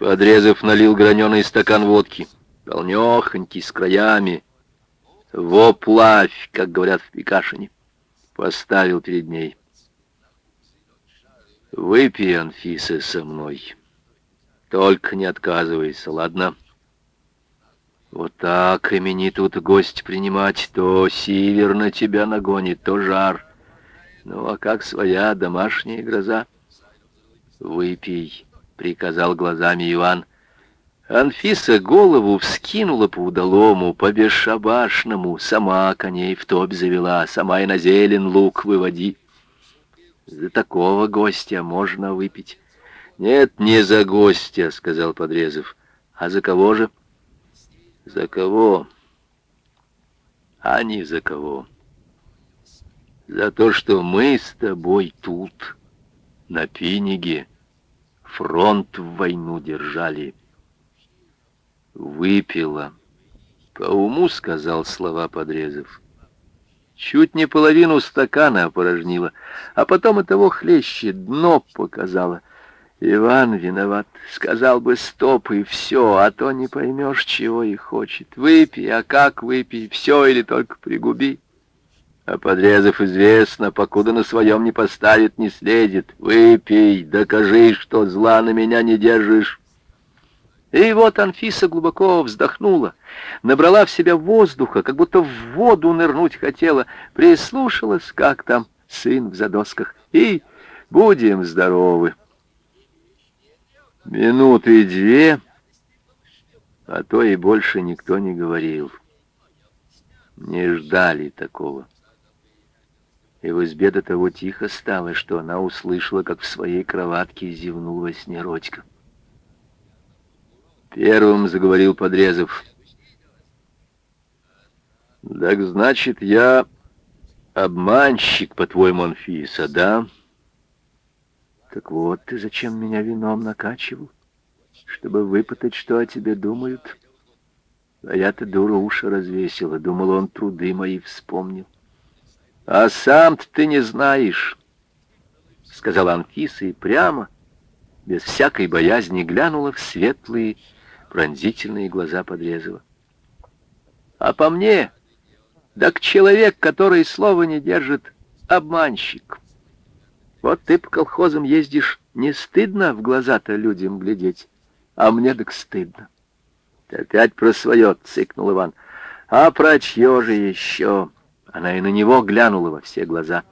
Подрезав, налил граненый стакан водки. Полнехонький, с краями. Воплавь, как говорят в Пикашине. Поставил перед ней. Выпей, Анфиса, со мной. Только не отказывайся, ладно? Вот так имени тут гость принимать. То сивер на тебя нагонит, то жар. Ну, а как своя домашняя гроза? Выпей, приказал глазами Иван. Анфиса голову вскинула по удалому, по бесшабашному, сама коней в топь завела, сама и на зелен лук выводи. За такого гостя можно выпить. Нет, не за гостя, сказал Подрезов. А за кого же? За кого? А не за кого. За то, что мы с тобой тут, на Пиниге, фронт в войну держали. Выпила. По уму сказал слова Подрезов. Чуть не половину стакана опорожнила, а потом и того хлеще дно показала. Иван виноват, сказал бы стоп и все, а то не поймешь, чего и хочет. Выпей, а как выпей, все или только пригуби. А подрезав известно, покуда на своем не поставит, не следит. Выпей, докажи, что зла на меня не держишь. И вот Анфиса глубоко вздохнула, набрала в себя воздуха, как будто в воду нырнуть хотела, прислушалась, как там сын в задосках, и будем здоровы. Минуты две, а то и больше никто не говорил. Не ждали такого. И в избе до того тихо стало, что она услышала, как в своей кроватке зевнула снерочка. Первым заговорил Подрезов. «Так значит, я обманщик, по-твоему, Анфиса, да?» «Так вот ты зачем меня вином накачивал? Чтобы выпытать, что о тебе думают?» А я-то дура уши развесила, думала, он труды мои вспомнил. «А сам-то ты не знаешь», — сказала Анфиса и прямо, без всякой боязни, глянула в светлые, пронзительные глаза Подрезова. А по мне, так человек, который слова не держит, обманщик. Вот ты по колхозам ездишь, не стыдно в глаза-то людям глядеть, а мне так стыдно. Ты опять про свое, цикнул Иван. А про чье же еще? Она и на него глянула во все глаза.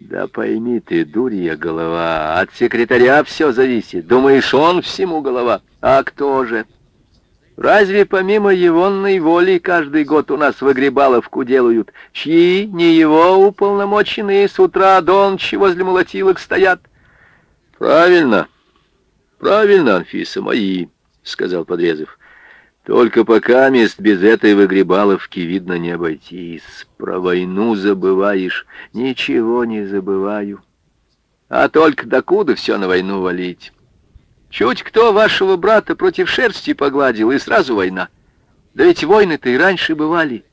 Да пойми ты, дурья голова, от секретаря все зависит. Думаешь, он всему голова? А кто же? Разве помимо егонной воли каждый год у нас выгребаловку делают? Чьи, не его уполномоченные с утра до ночи возле молотилок стоят? Правильно, правильно, Анфиса, мои, сказал Подрезов. Только пока мест без этой выгребаловки, видно, не обойтись. Про войну забываешь. Ничего не забываю. А только докуда все на войну валить? Чуть кто вашего брата против шерсти погладил, и сразу война. Да ведь войны-то и раньше бывали.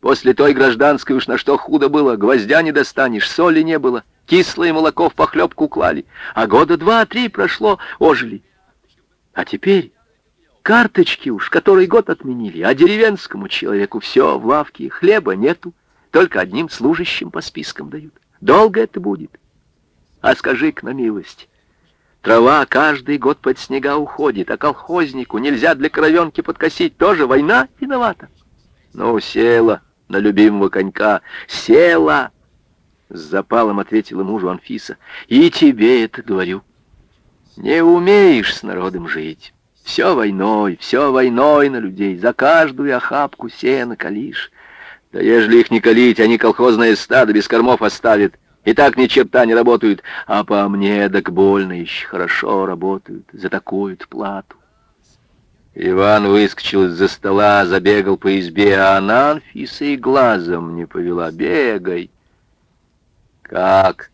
После той гражданской уж на что худо было, гвоздя не достанешь, соли не было, кислое молоко в похлебку клали, а года два-три прошло, ожили. А теперь Карточки уж, который год отменили, а деревенскому человеку все в лавке, хлеба нету, только одним служащим по спискам дают. Долго это будет? А скажи-ка на милость, трава каждый год под снега уходит, а колхознику нельзя для коровенки подкосить, тоже война виновата. Ну, села на любимого конька, села, с запалом ответила мужу Анфиса, и тебе это говорю. Не умеешь с народом жить. Все войной, все войной на людей, за каждую охапку сена калишь. Да ежели их не калить, они колхозное стадо без кормов оставят. И так ни черта не работают, а по мне так больно еще хорошо работают, за такую плату. Иван выскочил из-за стола, забегал по избе, а она, Анфиса, и глазом не повела. «Бегай!» «Как?»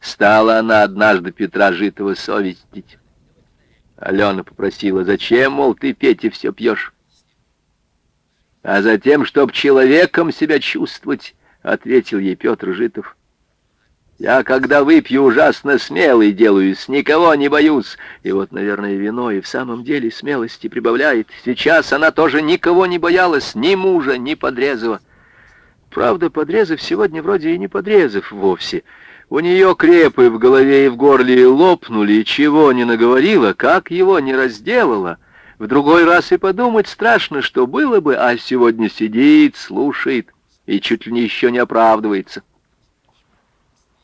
Стала она однажды Петра Житого совестить. Алена попросила, зачем, мол, ты, Петя, все пьешь? А затем, чтоб человеком себя чувствовать, ответил ей Петр Житов. Я, когда выпью, ужасно смелый делаюсь, никого не боюсь. И вот, наверное, вино и в самом деле смелости прибавляет. Сейчас она тоже никого не боялась, ни мужа, ни Подрезова. Правда, Подрезов сегодня вроде и не Подрезов вовсе. У нее крепы в голове и в горле лопнули, чего не наговорила, как его не разделала. В другой раз и подумать страшно, что было бы, а сегодня сидит, слушает и чуть ли не еще не оправдывается.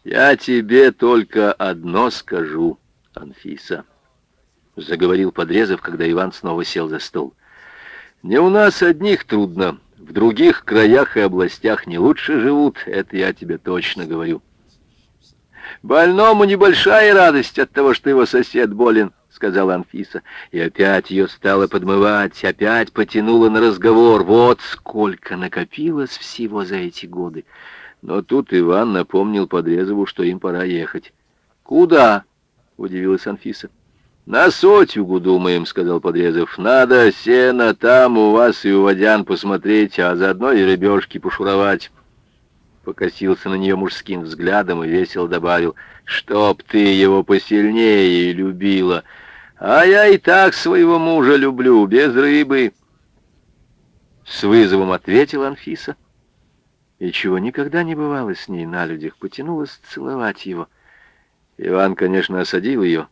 «Я тебе только одно скажу, Анфиса», — заговорил Подрезов, когда Иван снова сел за стол. «Не у нас одних трудно, в других краях и областях не лучше живут, это я тебе точно говорю». «Больному небольшая радость от того, что его сосед болен», — сказала Анфиса. И опять ее стало подмывать, опять потянула на разговор. Вот сколько накопилось всего за эти годы. Но тут Иван напомнил Подрезову, что им пора ехать. «Куда?» — удивилась Анфиса. «На сотюгу, думаем», — сказал Подрезов. «Надо сено там у вас и у водян посмотреть, а заодно и рыбешки пошуровать». Покосился на нее мужским взглядом и весело добавил, «Чтоб ты его посильнее любила. А я и так своего мужа люблю, без рыбы». С вызовом ответила Анфиса и чего никогда не бывало с ней на людях, потянулась целовать его. Иван, конечно, осадил ее.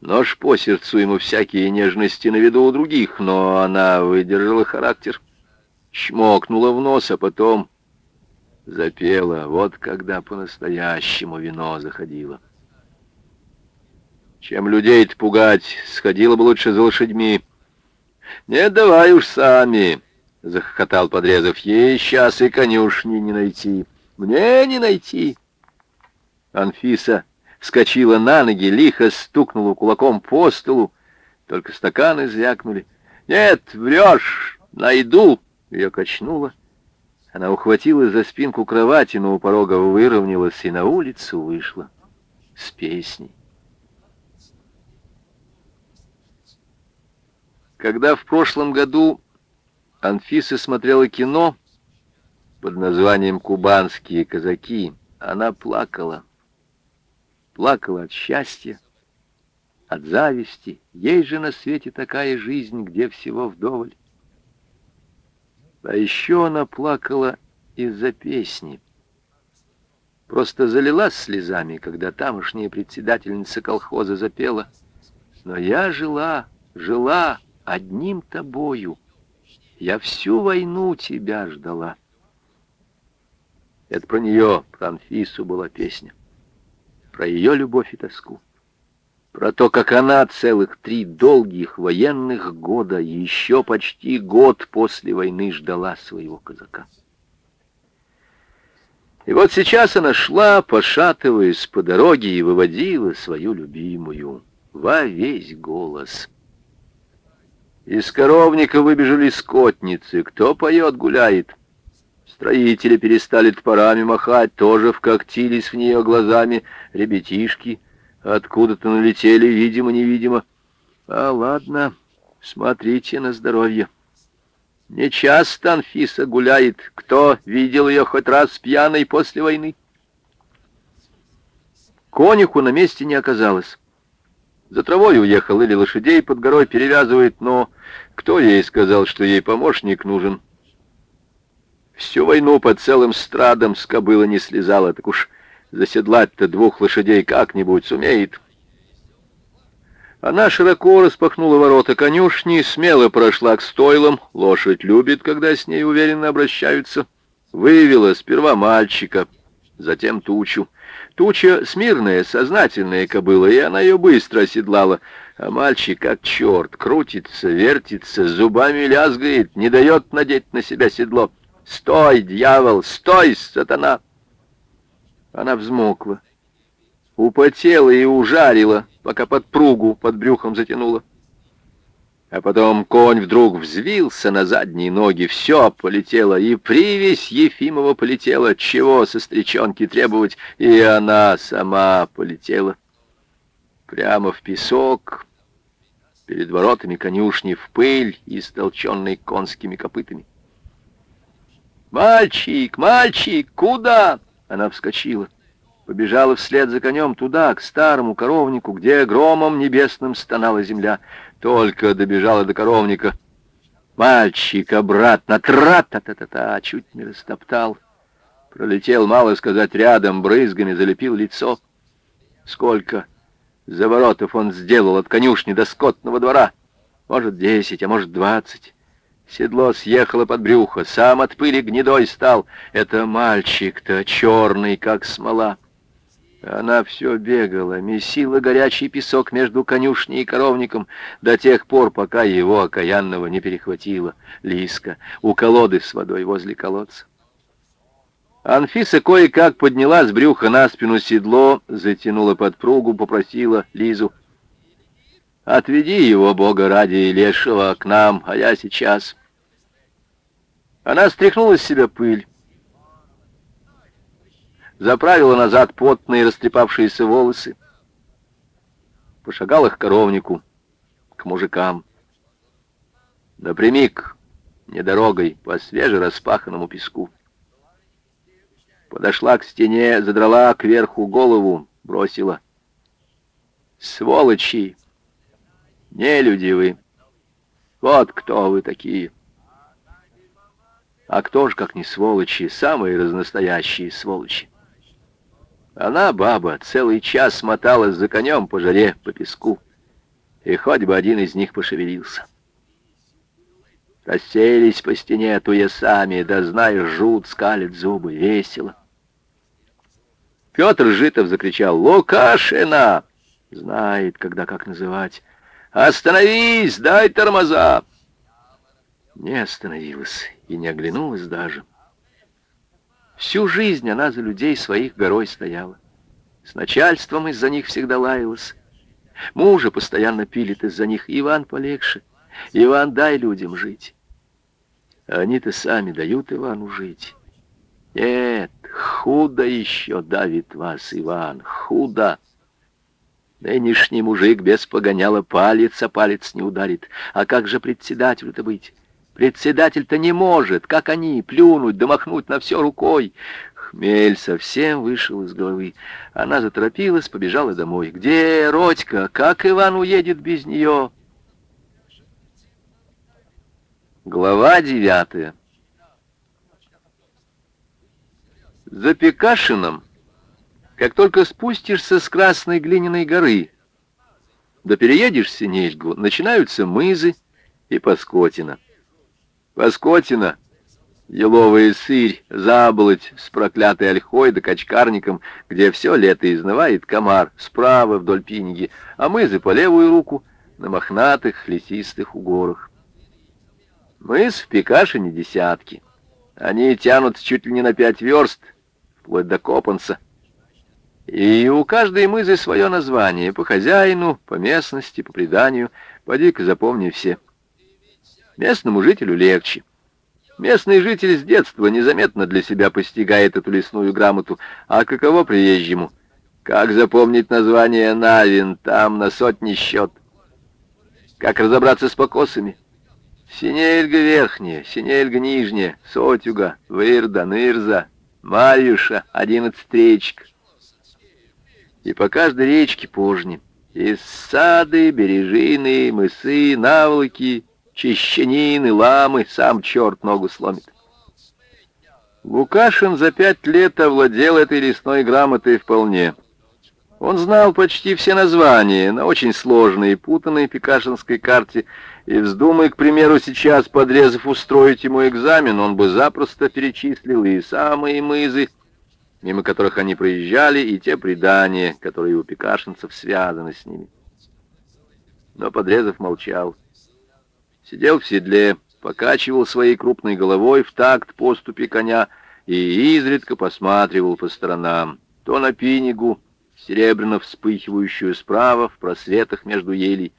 Нож по сердцу ему всякие нежности на виду у других, но она выдержала характер. Чмокнула в нос, а потом запела. Вот когда по-настоящему вино заходило. Чем людей-то пугать, сходила бы лучше за лошадьми. Не давай уж сами захохотал Подрезов. Ей сейчас и конюшни не найти. Мне не найти. Анфиса вскочила на ноги, лихо стукнула кулаком по столу. Только стаканы звякнули. «Нет, врешь! Найду!» Ее качнуло. Она ухватилась за спинку кровати, но у порога выровнялась и на улицу вышла с песней. Когда в прошлом году Анфиса смотрела кино под названием «Кубанские казаки». Она плакала. Плакала от счастья, от зависти. Есть же на свете такая жизнь, где всего вдоволь. А еще она плакала из-за песни. Просто залилась слезами, когда тамошняя председательница колхоза запела. Но я жила, жила одним тобою. Я всю войну тебя ждала. Это про нее, про Анфису была песня. Про ее любовь и тоску. Про то, как она целых три долгих военных года, еще почти год после войны ждала своего казака. И вот сейчас она шла, пошатываясь по дороге, и выводила свою любимую во весь голос — из коровника выбежали скотницы. Кто поет, гуляет. Строители перестали топорами махать, тоже вкоктились в нее глазами ребятишки. Откуда-то налетели, видимо-невидимо. А ладно, смотрите на здоровье. Не часто Анфиса гуляет. Кто видел ее хоть раз пьяной после войны? Конюху на месте не оказалось. За травой уехал или лошадей под горой перевязывает, но кто ей сказал, что ей помощник нужен? Всю войну под целым страдом с кобыла не слезала, так уж заседлать-то двух лошадей как-нибудь сумеет. Она широко распахнула ворота конюшни, смело прошла к стойлам, лошадь любит, когда с ней уверенно обращаются, вывела сперва мальчика, затем тучу. Туча смирная, сознательная кобыла, и она ее быстро оседлала. А мальчик, как черт, крутится, вертится, зубами лязгает, не дает надеть на себя седло. «Стой, дьявол! Стой, сатана!» Она взмокла, употела и ужарила, пока подпругу под брюхом затянула. А потом конь вдруг взвился на задние ноги, все полетело, и привесь Ефимова полетела, чего со стречонки требовать, и она сама полетела. Прямо в песок, перед воротами конюшни, в пыль, истолченной конскими копытами. «Мальчик, мальчик, куда?» Она вскочила. побежала вслед за конем туда, к старому коровнику, где громом небесным стонала земля. Только добежала до коровника. Мальчик обратно, тра-та-та-та-та, чуть не растоптал. Пролетел, мало сказать, рядом, брызгами залепил лицо. Сколько заворотов он сделал от конюшни до скотного двора? Может, десять, а может, двадцать. Седло съехало под брюхо, сам от пыли гнедой стал. Это мальчик-то черный, как смола. Она все бегала, месила горячий песок между конюшней и коровником до тех пор, пока его окаянного не перехватила Лиска у колоды с водой возле колодца. Анфиса кое-как подняла с брюха на спину седло, затянула подпругу, попросила Лизу. «Отведи его, Бога ради, лешего, к нам, а я сейчас». Она стряхнула с себя пыль, заправила назад потные растрепавшиеся волосы, пошагала к коровнику, к мужикам. Напрямик, не дорогой, по свежераспаханному песку. Подошла к стене, задрала кверху голову, бросила. Сволочи! Не люди вы! Вот кто вы такие! А кто ж, как не сволочи, самые разнастоящие сволочи? Она, баба, целый час моталась за конем по жаре, по песку, и хоть бы один из них пошевелился. Расселись по стене туесами, да, знаешь, жут, скалит зубы, весело. Петр Житов закричал «Лукашина!» Знает, когда как называть. «Остановись! Дай тормоза!» Не остановилась и не оглянулась даже. Всю жизнь она за людей своих горой стояла. С начальством из-за них всегда лаялась. Мужа постоянно пилит из-за них. Иван полегше. Иван, дай людям жить. Они-то сами дают Ивану жить. Нет, худо еще давит вас, Иван, худо. Нынешний мужик без погоняла палец, а палец не ударит. А как же председателю-то быть? Председатель-то не может, как они, плюнуть, домахнуть на все рукой. Хмель совсем вышел из головы. Она заторопилась, побежала домой. «Где Родька? Как Иван уедет без нее?» Глава девятая. За Пекашином, как только спустишься с Красной Глиняной горы, да переедешь Синельгу, начинаются мызы и Паскотина. Воскотина, еловая сырь, заболоть с проклятой ольхой да качкарником, где все лето изнывает комар, справа вдоль пиньги, а мызы по левую руку на мохнатых лесистых угорах. Мыс в Пекашине десятки. Они тянут чуть ли не на пять верст, вплоть до Копанца. И у каждой мызы свое название, по хозяину, по местности, по преданию. Поди-ка запомни все. Местному жителю легче. Местный житель с детства незаметно для себя постигает эту лесную грамоту. А каково приезжему? Как запомнить название Навин? Там на сотни счет. Как разобраться с покосами? Синельга верхняя, Синельга нижняя, Сотюга, Вырда, Нырза, Марьюша, одиннадцать речек. И по каждой речке пожни. Из сады, бережины, мысы, наволоки, чищенины, ламы, сам черт ногу сломит. Лукашин за пять лет овладел этой лесной грамотой вполне. Он знал почти все названия на очень сложной и путанной пекашинской карте, и вздумай, к примеру, сейчас, подрезав, устроить ему экзамен, он бы запросто перечислил и самые мызы, мимо которых они проезжали, и те предания, которые у пекашинцев связаны с ними. Но Подрезов молчал сидел в седле, покачивал своей крупной головой в такт поступи коня и изредка посматривал по сторонам, то на пинигу, серебряно вспыхивающую справа в просветах между елей,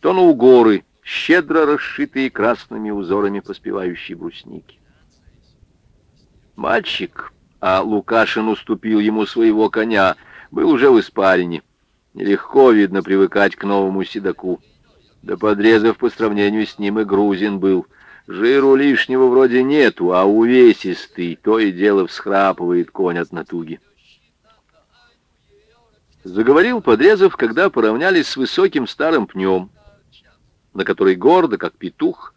то на угоры, щедро расшитые красными узорами поспевающей брусники. Мальчик, а Лукашин уступил ему своего коня, был уже в испарине. Нелегко, видно, привыкать к новому седаку. Да подрезав по сравнению с ним и грузин был. Жиру лишнего вроде нету, а увесистый, то и дело всхрапывает конь от натуги. Заговорил Подрезов, когда поравнялись с высоким старым пнем, на который гордо, как петух,